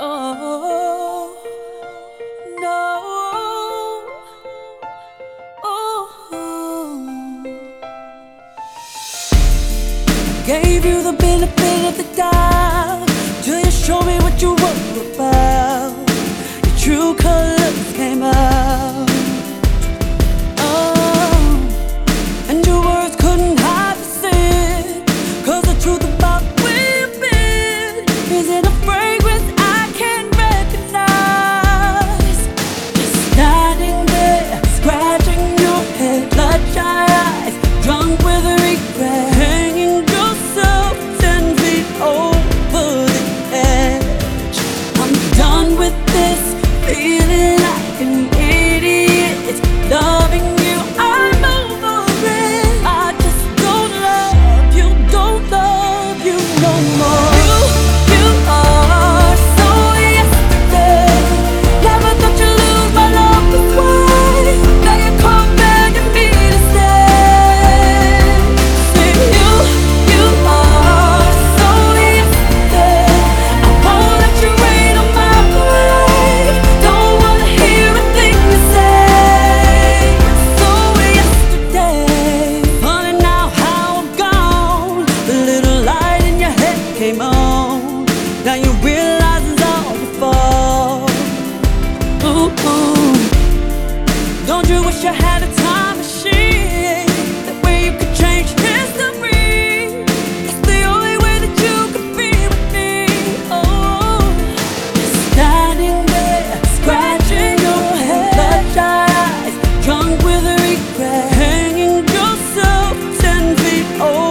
Oh no. Oh, oh, oh. Gave you the benefit of the doubt till you showed me what you were about. Your true colors came out. oh